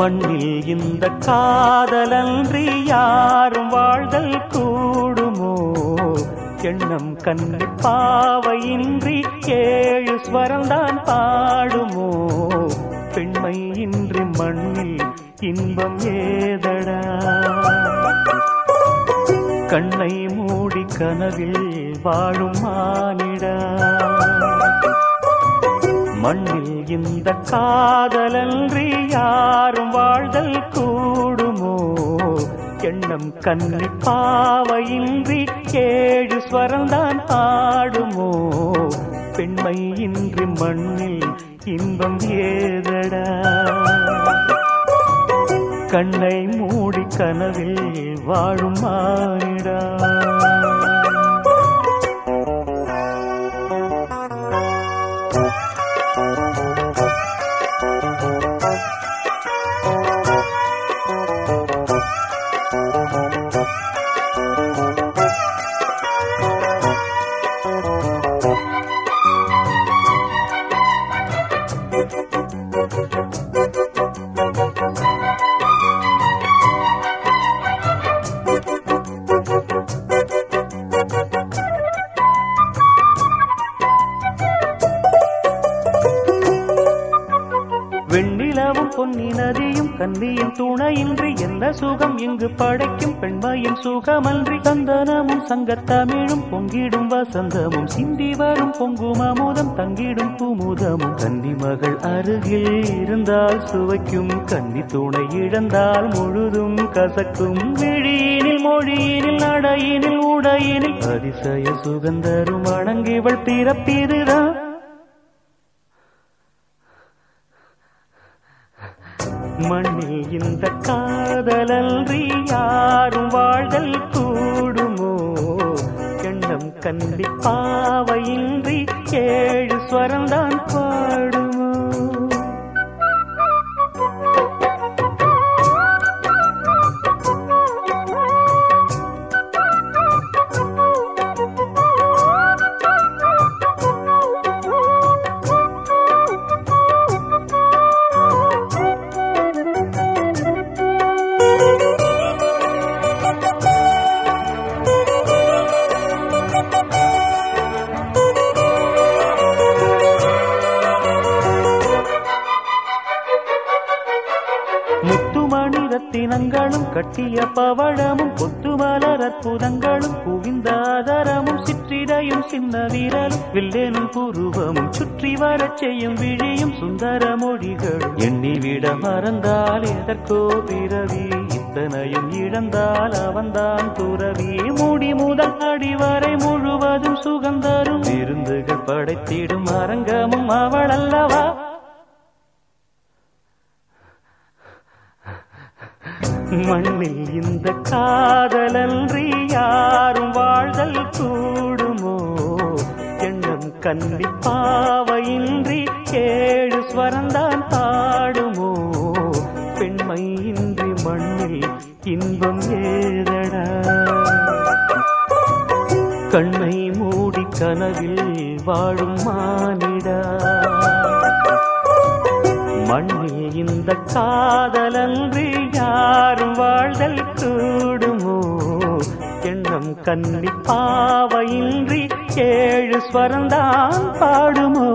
மண்ணில் இந்த காதலன்றி யாரும் வாழ்தல் கூடுமோ? எண்ணம் கண்ணி பாவையின்றி ஏழு ஸ்வரம்தான் பாடுமோ? பெண்மை இன்றி மண்ணில் இன்பம் ஏதடா? கண்ணை மூடி கனவில் வாழும் மானிடா? மண்ணில் இந்த காதலன்றி யாரும் வாழ்தல் கூடுமோ? எண்ணம் கண்ணி பாவையின்றி ஏழு ஸ்வரம்தான் ஆடுமோ பெண்மை இன்றி மண்ணில் இன்பம் ஏதடா? கண்ணை மூடி கனவில் வாழும் மானிடா? நிலவும் பொன்னி நதியும் கன்னியின் துணையின்றி என்ன சுகம்? இங்கு படைக்கும் பெண்மையின் சுகமன்றி சந்தனமும் சங்கத்தமிழும் பொங்கிடும் வசந்தமும் சிந்தி வரும் பொங்கும் அமுதம் தங்கிடும் குமுதமும். கன்னி மகள் அருகில் இருந்தால் சுவைக்கும் கன்னி துணை இழந்தால் முழுதும் கசக்கும். விழியினில் மொழியினில் நடையினில் உடையினில் அதிசய சுகந்தரும் அடங்கிவள் பிறப்பிதுதான். மண்ணில் இந்த காதலன்றி யாரும் வாழ்தல் கூடுமோ? எண்ணம் கண்டிப்பாவையின்றி கே முத்துமணி கட்டிய பவழமும் கொத்து மலர் அற்புதங்களும் குவிந்த குவிந்தாதரமும் சிற்றிடையும் சின்ன வீரலும் வில்லேனும் புருவமும் சுற்றி வரச் செய்யும் விழியும் சுந்தர மொழிகளும். எண்ணிவிட மறந்தால் எதற்கோ பிறவி இத்தனையும் இழந்தால் அவன்தான் துறவி. மூடி முதல் அடி வரை முழுவதும் சுகந்தரும் விருந்துகள் படைத்திடும் அரங்கமும் அவள் அல்லவா மண்ணில் இந்த காதலன்றி யாரும் வாழ்தல் கூடுமோ? எண்ணம் கண்டி பாவையின்றி ஏழு ஸ்வரந்தான் பாடுமோ? பெண்மை இன்றி மண்ணில் இன்பம் ஏதடா? கண்ணை மூடி கனவில் வாழும் மானிடா? மண் இந்த காதலன்றி யாரும் வாழ்தல் கூடுமோ? எண்ணம் கன்னி பாவையின்றி ஏழு ஸ்வரந்தான் பாடுமோ?